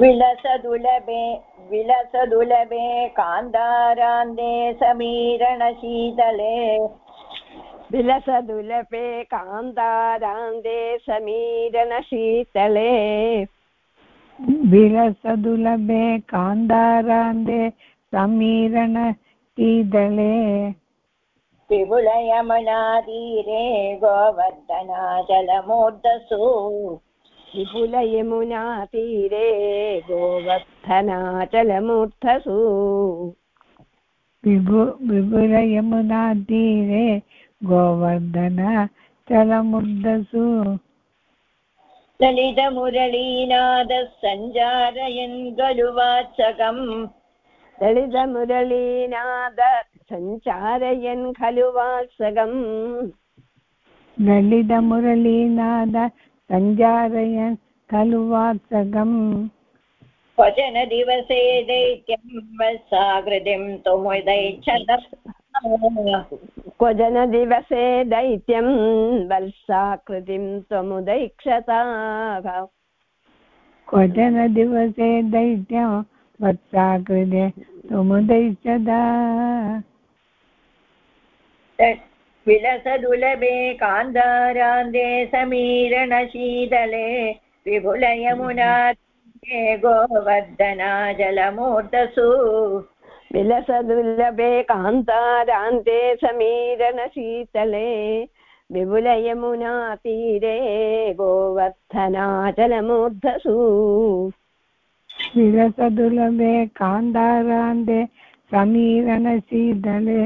विलसदुलभे विलसदुलभे कान्दारान्ते समीरणशीतले। विलसदुलभे कान्दारान्ते समीरणशीतले। विलसदुलभे कान्दारान्ते समीरणशीतले। विपुलयमुनातीरे गोवर्धनाचलमूर्धसु विपुलयमुनातीरे गोवर्धनाचलमूर्धसु। विभु विपुलयमुनातीरे गोवर्धन चलमुर्धसु ललितमुरलीनादः सञ्चारयन् खलु वाचकम्। ललितमुरलीनाद सञ्चारयन् खलु वात्सगम् ललितमुरलीनाद सञ्चारयन् खलु वात्सगम् क्वचन दिवसे दैत्यं वत्साकृतिं तुमुदैच्छद क्वचन दिवसे दैत्यं वल्साकृतिं त्वमुदैक्षताः क्वचन दिवसे दैत्यं वत्साकृते त्वमुदैक्षदा विलसदुलभे कान्दारान्ते समीरणशीतले विपुलयमुना गोवर्धनाजलमूर्धसु विलसदुर्लभे कान्तारान्ते समीरणशीतले विपुलयमुनातीरे गोवर्धनाचलमूर्धसु विलसदुलभे कान्दारान्ते समीरणशीतले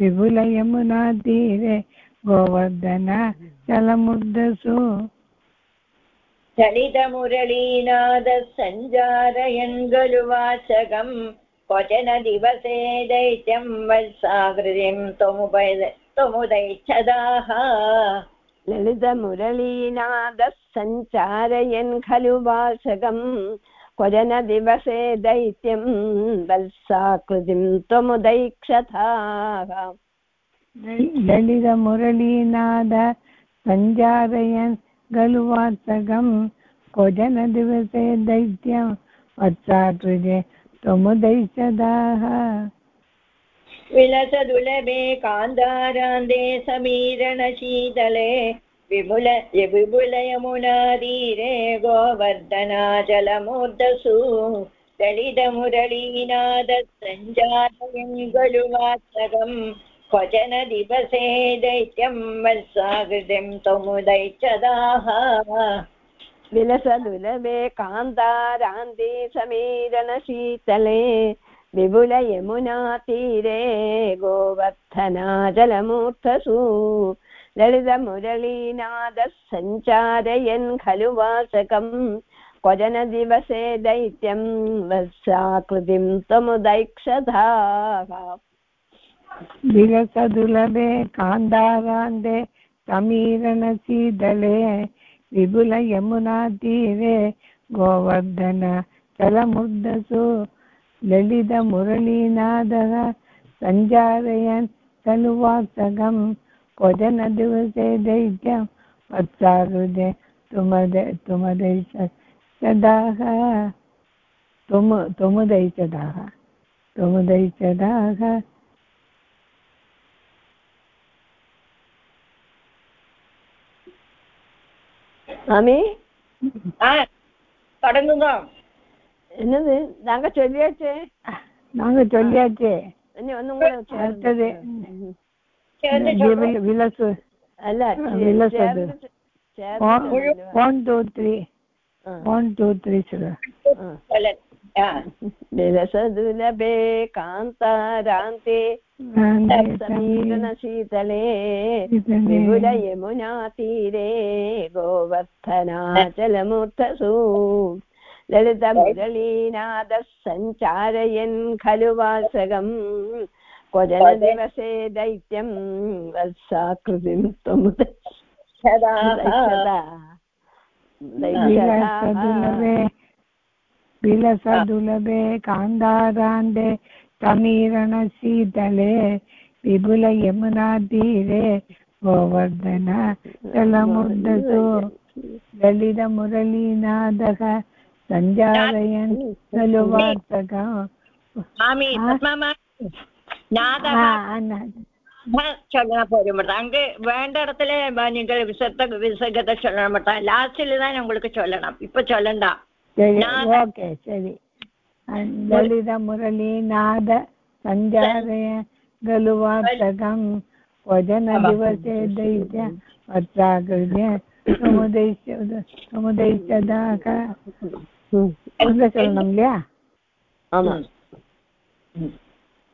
विपुलयमुनातीरे गोवर्धन चलमुर्धसु चलितमुरलीनादः सञ्चारयन् खलु वाचकम् क्वचन दिवसे दैत्यं वत्साकृतिं त्वमुपै त्वमुदैच्छदाः ललितमुरलीनादः सञ्चारयन् खलु वासगम् क्वजन दिवसे दैत्यं वत्साकृतिं त्वमुदैक्षथाः ललितमुरलीनाद सञ्चारयन् खलु वात्सकम् क्वचन दिवसे दैत्यं वत्साकृते त्वमुदैषदाः विलसदुलभे कान्दारान्ते समीरणशीतले विपुल विपुलयमुनादीरे गोवर्धनाचलमूर्धसु ललितमुरलीनादः सञ्जातयन् खलु वात्सकम् क्वचन दिवसे दैत्यं वत्साकृतिं त्वमुदैच्छदाः विलसदुलभे कान्तारान्ते समीरणशीतले विपुलयमुनातीरे गोवर्धनाजलमूर्धसु ललितमुरलीनादः सञ्चारयन् खलु वासकम् क्वजन दिवसे दैत्यं वत्साकृतिं त्वमुदैक्षधाः विलसदुलभे कान्दारान्ते समीरणशीतले विपुलयमुनातीरे गोवर्धन चलमुर्धसु ललितमुरलीनादः सञ्चारयन् खलु वासकम् क्वचन दिवसे दैत्यं वत्साकृते तुमद तुमदैषदाः तुम तुमुदैषदाः तुमुदैषदाः மாமி ஆ தொடங்குங்க என்னது நாங்க சொல்லியாச்சே நாங்க சொல்லியாச்சே இனி ஒண்ணும் கூட அடுத்தது विलस विलसद् one विलसदुलभे कान्तारान्ते समीरणशीतले विपुलयमुनातीरे गोवर्धनाचलमूर्धसु ललितमुरलीनादः सञ्चारयन् खलु वासगम् क्वजनदिवसे दैत्यं वत्साकृतिं त्वं विलसदुलभे समीरणशीतले विपुलयमुनातीरे गोवर्धन जलमुर्दसु ललितमुरलीनादः सञ्जालयन् खलु वार्तकम् நாதக சொல்லணும் போது மட்டும் அங்கே வேண்ட இடத்துல வ- நீங்கள் விசத்த விசகத்தை சொல்ல மாட்டோம் லாஸ்ட்ல தான் உங்களுக்கு சொல்லணும் இப்ப சொல்லண்டாம் சரி நாத. ஓகே சரி ललितमुरलीनाद सञ्जालय खलु वार्तकं वदनदिवसे दैत्य वत्साकृत्य समुदैश्य समुदैश्यदाक அங்க சொல்லணும்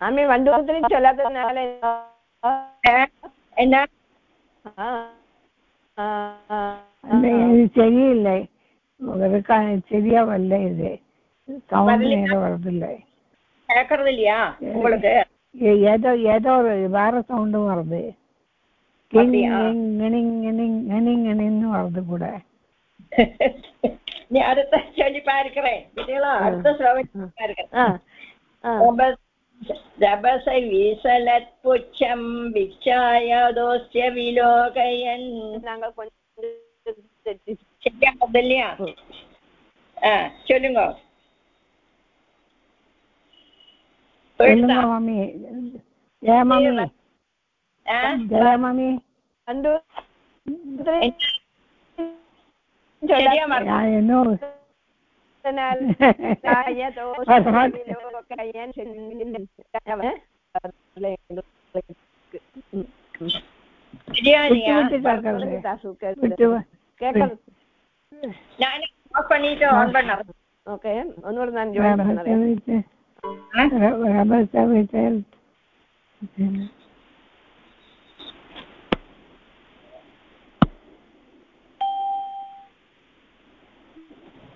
ஆமே வண்டுவத்துன்னு சொல்லாததுனால என்ன? இது சரியில்லை. உங்களுக்கான சரியா வரல இது. கவுண்ட் நேரம் வரதில்லை. கேட்கறது இல்லையா உங்களுக்கு ஏதோ ஏதோ ஒரு வேற சவுண்டும் வருது. வருது கூட. அடுத்த செழிப்பா இருக்கிறேன் கேட்டீங்களா அடுத்த சிரவணிப்பா இருக்கிறேன் जबसै विसलत्पुच्छं विच्छायादोस्य विलोकयन् சரியா முதல்லையா சொல்லுங்க மாமி ஜெய மாமி ஜெய மாமி ഓക്കെ ഒന്നുകൂടെ ഞാൻ ജോയിൻ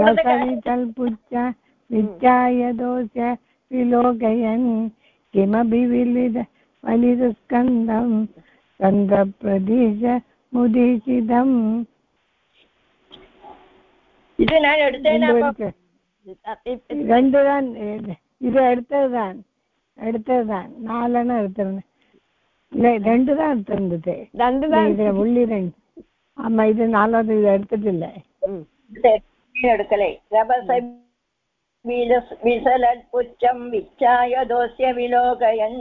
रसवितल्पुच्च विलोकयन् किमपि विलिद मुदीचितम् ഇത് ഞാൻ എടുത്തതാണ് രണ്ടുതാണ് ഇത് എടുത്തതാണ് എടുത്തതാണ് നാലെണ്ണം இல்லை ரெண்டு தான் दोस्य विलोकयन्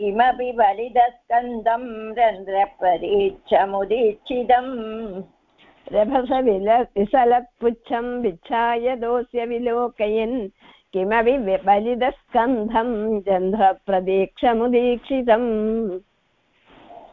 किमपि वलिदस्कन्दम् रन्ध्रपरीक्षमुदीक्षितम् रभस विल विसलत्पुच्छम् विच्छाय दोस्य विलोकयन् किमपि बलिदस्कन्धम् चन्द्रप्रदीक्षमुदीक्षितम्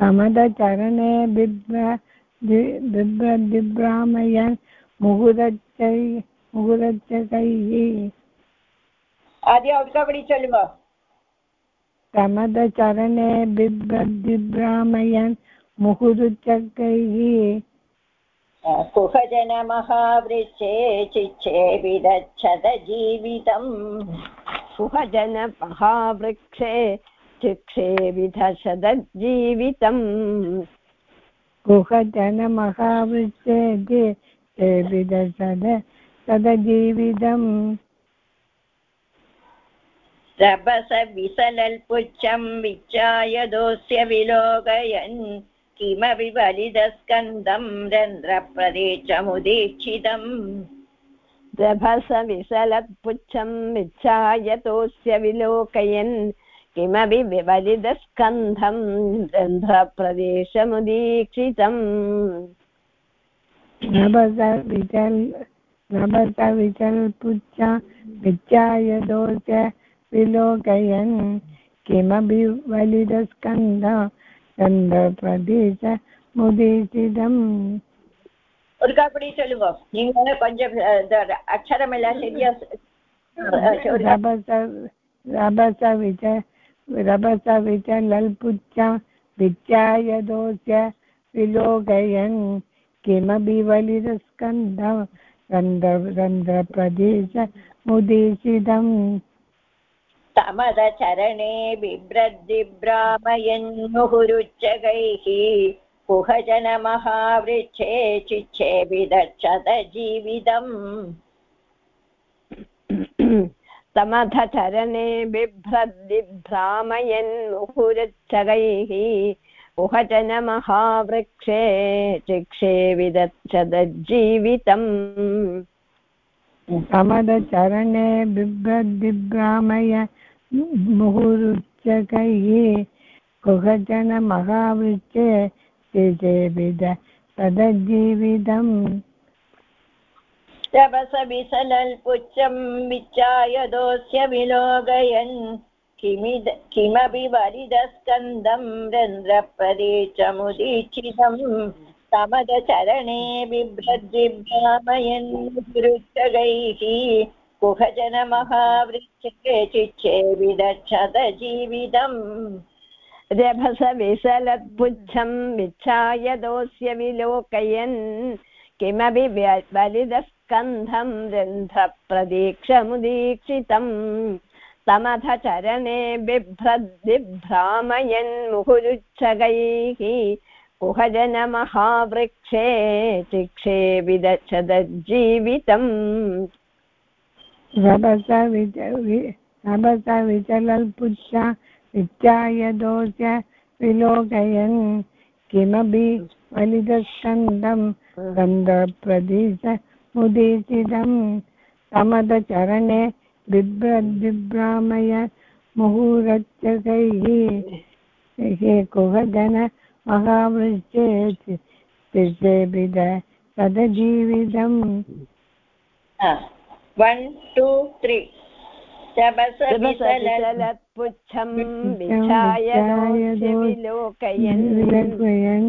समदचरणे बिभ्र बिभ्र बिभ्रामयन् मुहुरचै मुहुरचकैः आदि औट्कपडि चलुम मुहुरुचकैः कुहजनमहावृक्षे चिच्छे जीवितम्। कुहजनमहावृक्षे सुहजन महावृक्षे चिक्षेविधशतजीवितम् कुहजनमहावृक्षे सेविदसद सदजीवितम् रभस विसलल्पुच्छं विच्चाय दोस्य विलोकयन् किमपि बलिदस्कन्दं रन्ध्रप्रदेशमुदीक्षितम् रभसविसलत्पुच्छं विच्छायतोऽस्य विलोकयन् किमपि विवलितस्कन्धं रन्ध्रप्रदेशमुदीक्षितम् नभस विचल नभस विचल्पुच्च विच्चाय दोष विलोकयन् किमपि वलितस्कन्ध चन्द्रप्रदेश मुदीक्षितम् ஒரு காப்படி சொல்லுங்க நீங்க கொஞ்சம் அஹ், இந்த அக்ஷரம் எல்லாம் சரியா அஹ், ஒரு रभस रभस विच रभस विचलल्पुच्च विच्चाय दोष विलोकयन् किमपि वलितस्कन्ध रन्ध्र रन्ध्रप्रदेश मुदीक्षितम् तमदचरणे बिभ्रद्दिभ्रामयन् मुहुरुच्चकैः कुहजनमहावृक्षे चिच्छेबिदक्षत जीवितम्। तमथ चरणे बिभ्रद्दिभ्रामयन् मुहुरच्छगैः उहजनमहावृक्षे चिक्षेविदच्छदज्जीवितम् समदचरणे बिभ्रद्दिभ्रामय मुहुरुच्चकैः कुहजन महावृक्षे तिजेविद तदजीवितम् रभसविसलल्पुच्छं विच्चाय दोस्य विलोकयन् किमिद किमपि वरिदस्कन्दं रन्ध्रप्रदेशमुदीक्षितम् तमदचरणे बिभ्रद्विभ्रामयन् गुरुच्चगैः कुहजनमहावृक्षे चिच्छेविदक्षत जीवितम् रभसविसलत्पुच्छं विच्छाय दोस्य विलोकयन् किमपि व्य- बलिदस्कन्धं रन्ध्रप्रदीक्षमुदीक्षितम् तमथ चरणे बिभ्रद्विभ्रामयन् मुहुरुच्छगैः। कुहजनमहावृक्षे चिक्षेविदच्छदज्जीवितम् रभस विच वि- रभस विचलल्पुच्छ विच्चाय दोष विलोकयन्। किमपि वलितस्कन्दं गन्धप्रदेश मुदीचितम् समदचरणे बिभ्रद्विभ्रामय मुहुरच्चकैः हे कुहजन महावृक्षे तिषेभिद सदजीवितम् वन् टु त्री दोस्य विलोकयन्।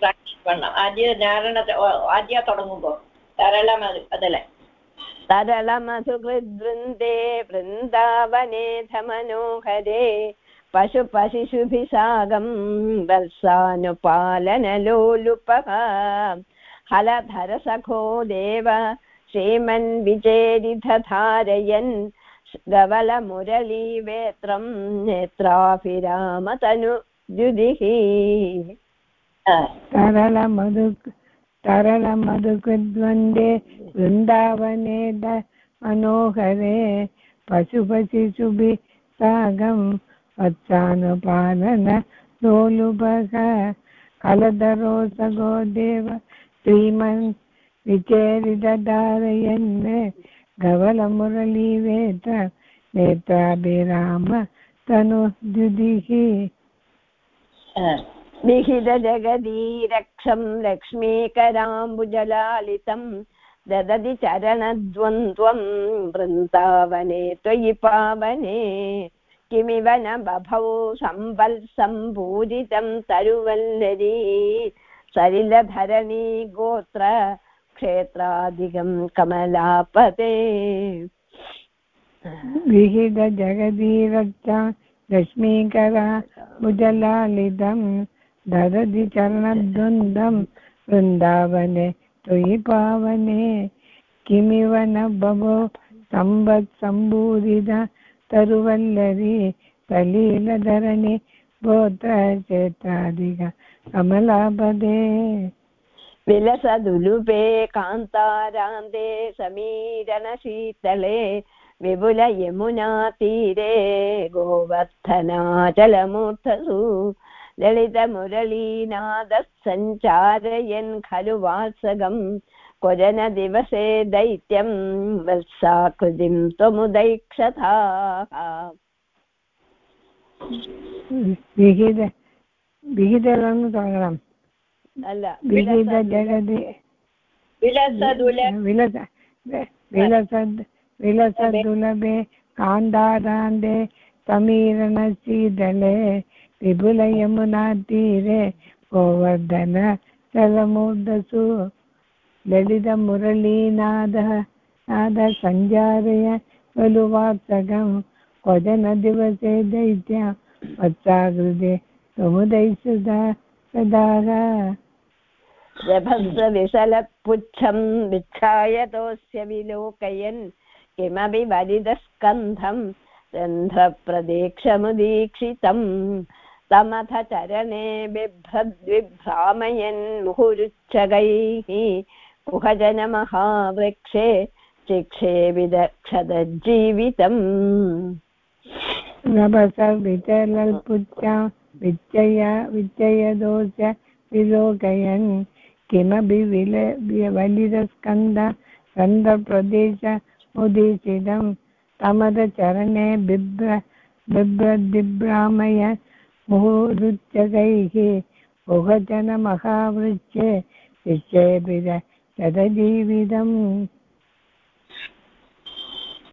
ப்ராக்டிஸ் பண்ணலாம். ஆதிய நாரணத்தை ஆதியா தொடங்குங்கோ. தாராளம் அதில். सरलमसुहृद्वृन्दे वृन्दावनेथ मनोहरे पशुपशिशुभिसागम् वर्षानुपालनलोलुपः हलधरसखो देव श्रीमन्विचेरिधारयन् धवलमुरलीवेत्रम् नेत्राभिरामतनुद्युदिः तरलमधु तरलमधुकृद्वन्दे वृन्दावने मनोहरे पशुपशिशुभिः सागं वत्सानुपालन लोलुभः कलधरोसगो देव श्रीमन् विचेरिदधारयन् गवलमुरलीवेत नेत्राभिराम तनुद्युदिः विहितजगदीरक्षं लक्ष्मीकराम्बुजलालितं ददति चरणद्वन्द्वं, वृन्दावने त्वयि पावने। किमिव न बभौ सम्वत्सम्पूजितं तरुवल्लरी। सलिलधरणी गोत्र क्षेत्राधिकं कमलापते। विहितजगदीरक्षा लक्ष्मीकरा भुजलालितं ददति चरणद्वन्द्वं वृन्दावने त्वयि पावने। किमिव न बभो सम्बत्सम्बूरिത तरुवल्लरी सलीलधरणि गोत्रचेत्रादिक कमलापदे। विलसदुलुपे कान्तारान्ते समीरणशीतले विपुलयमुनातीरे गोवर्धनाचलमूर्धसु ललितमुरलीनादः सञ्चारयन् खलु वासगम् कुजनदिवसे दैत्यं वत्साकृतिं त्वमुदैक्षताः। विहितलङ्गम् अल्ल विहित जगति विलसदुलभ विलसद् विलसदुलभे कान्दाराण्डे समीरणसीदले विपुलयमुनातीरे गोवर्धन चलमूर्धसु ललितमुरलीनादः नादः सञ्जारय खलुवार्तकं क्वचनदिवसे दैत्य वत्साकृते समुदैसुधा सदाः रभस्रविशलपुच्छं विच्छायतोऽस्य विलोकयन् किमपि वलितस्कन्धं रन्ध्रप्रदेक्षमुदीक्षितम् तमथ चरणे बिभ्रद्विभ्रामयन् मुहुरुच्चकैः कुहजनमहावृक्षे शिक्षे विदक्षतज्जीवितम् रभस विचलल्पुच्छा विच्चय विच्चयदोष विलोकयन्। किमपि विल वलितस्कन्द स्कन्दप्रदेश उदीशितं तमदचरणे बिभ्र बिभ्रद्विभ्रामय मुहुरुच्चकैः उहजनमहावृक्षे शिष्येभिर शतजीवितम्